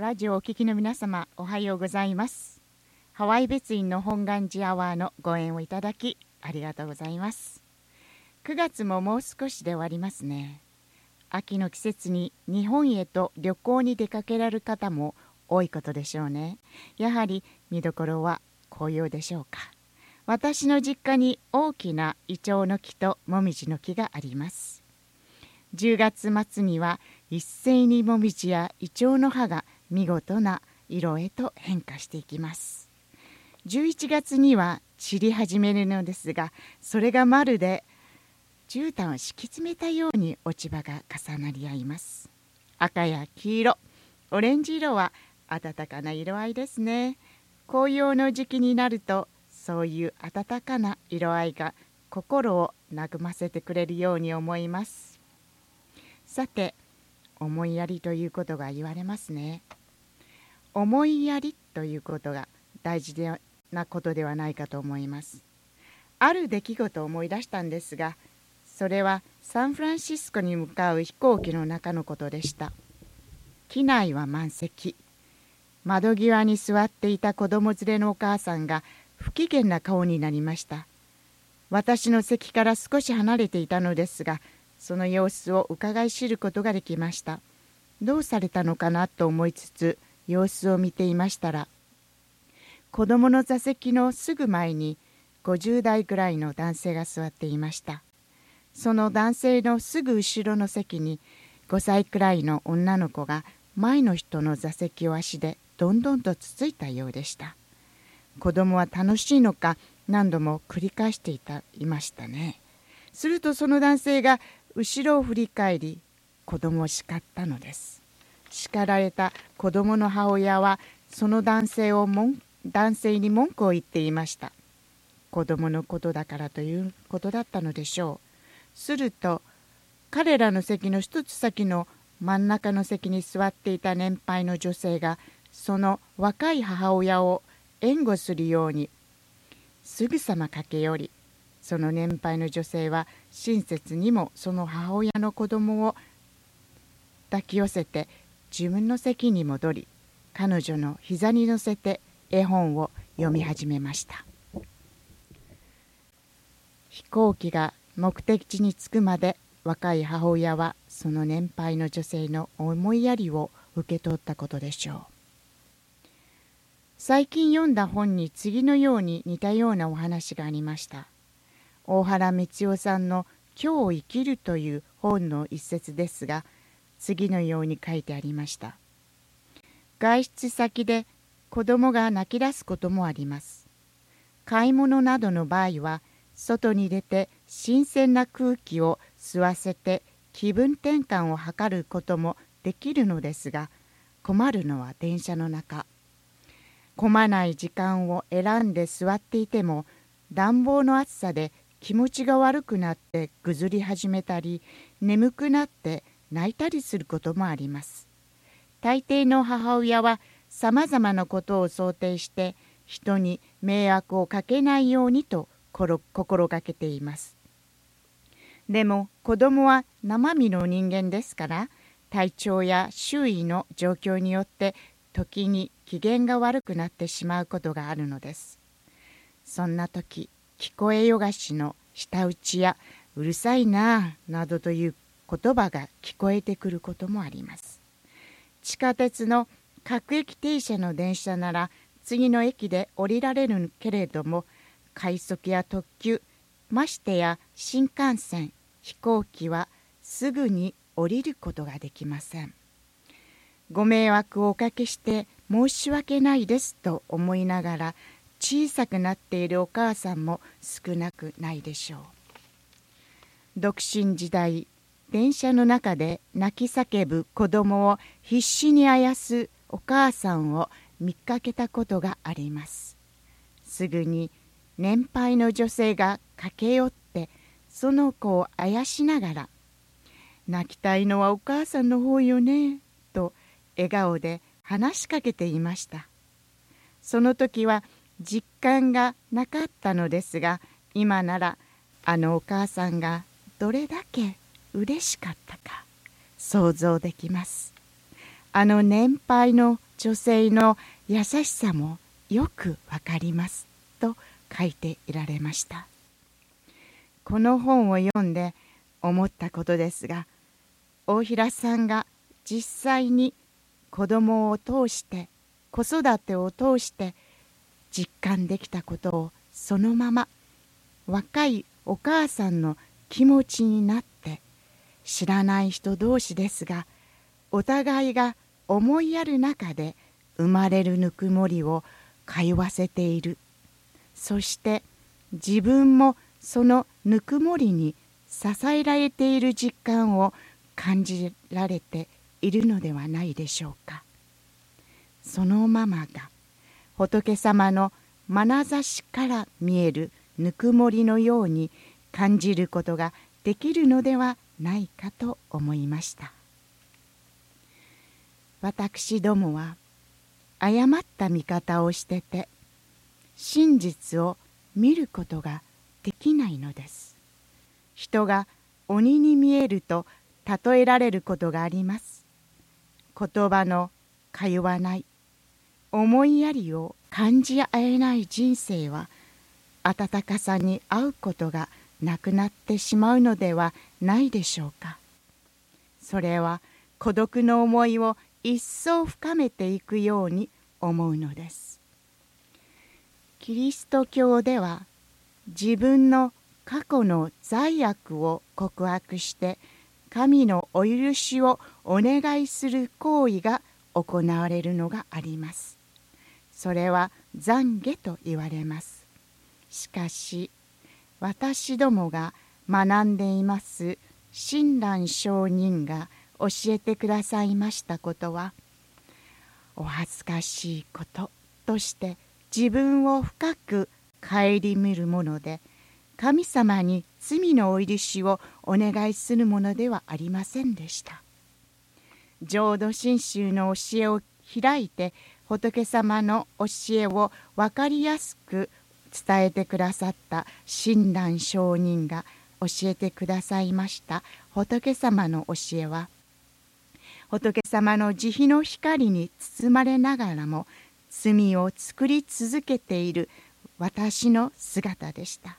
ラジオをお聞きの皆様おはようございます。ハワイ別院の本願寺アワーのご縁をいただきありがとうございます。9月ももう少しで終わりますね。秋の季節に日本へと旅行に出かけられる方も多いことでしょうね。やはり見どころは紅葉でしょうか。私の実家に大きなイチョウの木とモミジの木があります。10月末には一斉にもみじやイチョウの葉が見事な色へと変化していきます。11月には散り始めるのですがそれがまるで絨毯を敷き詰めたように落ち葉が重なり合います。赤や黄色オレンジ色は暖かな色合いですね。紅葉の時期になるとそういう暖かな色合いが心を和ませてくれるように思います。さて思いやりということが言われますね。思いやりということが大事なことではないかと思います。ある出来事を思い出したんですがそれはサンフランシスコに向かう飛行機の中のことでした。機内は満席。窓際に座っていた子供連れのお母さんが不機嫌な顔になりました。私の席から少し離れていたのですがその様子を伺い知ることができました。どうされたのかなと思いつつ様子を見ていましたら子供の座席のすぐ前に50代ぐらいの男性が座っていました。その男性のすぐ後ろの席に5歳くらいの女の子が前の人の座席を足でどんどんとつついたようでした。子供は楽しいのか何度も繰り返していたいましたね。するとその男性が後ろを振り返り子供を叱ったのです。叱られた子供の母親はその男性を男性に文句を言っていました。子供のことだからということだったのでしょう。すると彼らの席の一つ先の真ん中の席に座っていた年配の女性がその若い母親を援護するようにすぐさま駆け寄りその年配の女性は親切にもその母親の子供を抱き寄せて自分の席に戻り彼女の膝に乗せて絵本を読み始めました。飛行機が目的地に着くまで若い母親はその年配の女性の思いやりを受け取ったことでしょう。最近読んだ本に次のように似たようなお話がありました。大原光代さんの「今日を生きる」という本の一節ですが次のように書いてありました。外出先で子供が泣き出すこともあります。買い物などの場合は外に出て新鮮な空気を吸わせて気分転換を図ることもできるのですが困るのは電車の中。混まない時間を選んで座っていても暖房の暑さで気持ちが悪くなってぐずり始めたり眠くなって泣いたりすることもあります。大抵の母親はさまざまなことを想定して人に迷惑をかけないようにと心がけています。でも子供は生身の人間ですから体調や周囲の状況によって時に機嫌が悪くなってしまうことがあるのです。そんな時聞こえよがしの舌打ちやうるさいなあなどという言葉が聞こえてくることもあります。地下鉄の各駅停車の電車なら次の駅で降りられるけれども快速や特急ましてや新幹線飛行機はすぐに降りることができません。ご迷惑をおかけして申し訳ないですと思いながら小さくなっているお母さんも少なくないでしょう。独身時代電車の中で泣き叫ぶ子供を必死にあやすお母さんを見かけたことがあります。すぐに年配の女性が駆け寄ってその子をあやしながら「泣きたいのはお母さんの方よね」と笑顔で話しかけていました。その時は実感がなかったのですが今ならあのお母さんがどれだけ嬉しかったか想像できます。あの年配の女性の優しさもよくわかりますと書いていられました。この本を読んで思ったことですが大平さんが実際に子供を通して子育てを通して実感できたことをそのまま若いお母さんの気持ちになって知らない人同士ですがお互いが思いやる中で生まれるぬくもりを通わせている。そして自分もそのぬくもりに支えられている実感を感じられているのではないでしょうか。そのままが仏様の眼差しから見えるぬくもりのように感じることができるのではないかと思いました。私どもは誤った見方をしてて真実を見ることができないのです。人が鬼に見えると例えられることがあります。言葉の通わない思いやりを感じ合えない人生は温かさに合うことがなくなってしまうのではないでしょうか。それは孤独の思いを一層深めていくように思うのです。キリスト教では自分の過去の罪悪を告白して神のお許しをお願いする行為が行われるのがあります。それは懺悔と言われます。しかし私どもが学んでいます。親鸞上人が教えてくださいましたことはお恥ずかしいこととして自分を深く顧みるもので神様に罪のお許しをお願いするものではありませんでした。浄土真宗の教えを開いて仏様の教えを分かりやすく伝えてくださった親鸞上人が教えてくださいました。仏様の教えは仏様の慈悲の光に包まれながらも罪を作り続けている私の姿でした。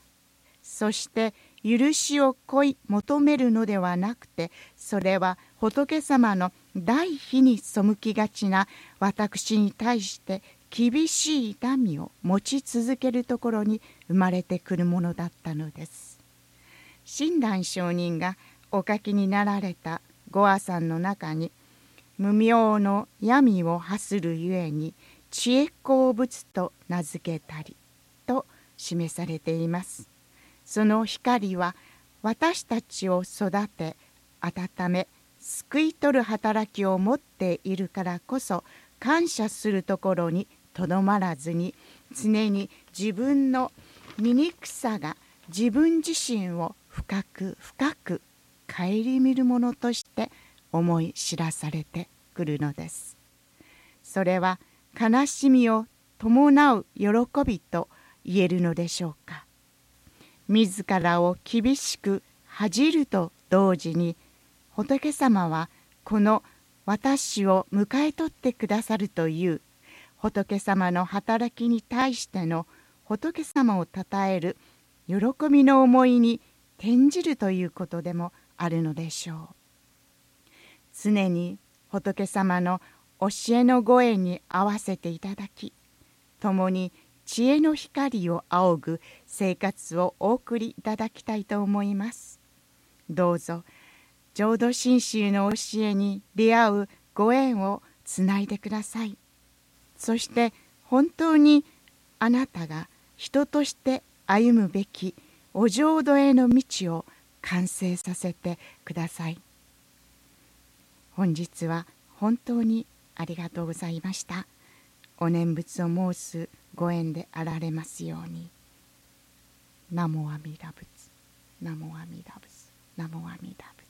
そして許しを恋求めるのではなくてそれは仏様の大悲に背きがちな私に対して厳しい痛みを持ち続けるところに生まれてくるものだったのです。親鸞上人がお書きになられたご阿さんの中に無明の闇を発するゆえに知恵鉱物と名付けたりと示されています。その光は私たちを育て温め救い取る働きを持っているからこそ感謝するところにとどまらずに常に自分の醜さが自分自身を深く深く顧みるものとして思い知らされてくるのです。それは悲しみを伴う喜びと言えるのでしょうか。自らを厳しく恥じると同時に仏様はこの私を迎え取ってくださるという仏様の働きに対しての仏様をたたえる喜びの思いに転じるということでもあるのでしょう。常に仏様の教えの声に合わせていただき共に知恵の光を仰ぐ生活をお送りいただきたいと思います。どうぞ浄土真宗の教えに出会うご縁をつないでください。そして本当にあなたが人として歩むべきお浄土への道を完成させてください。本日は本当にありがとうございました。お念仏を申すご縁であられますように。ナモアミダ仏ナモアミダ仏ナモアミダ仏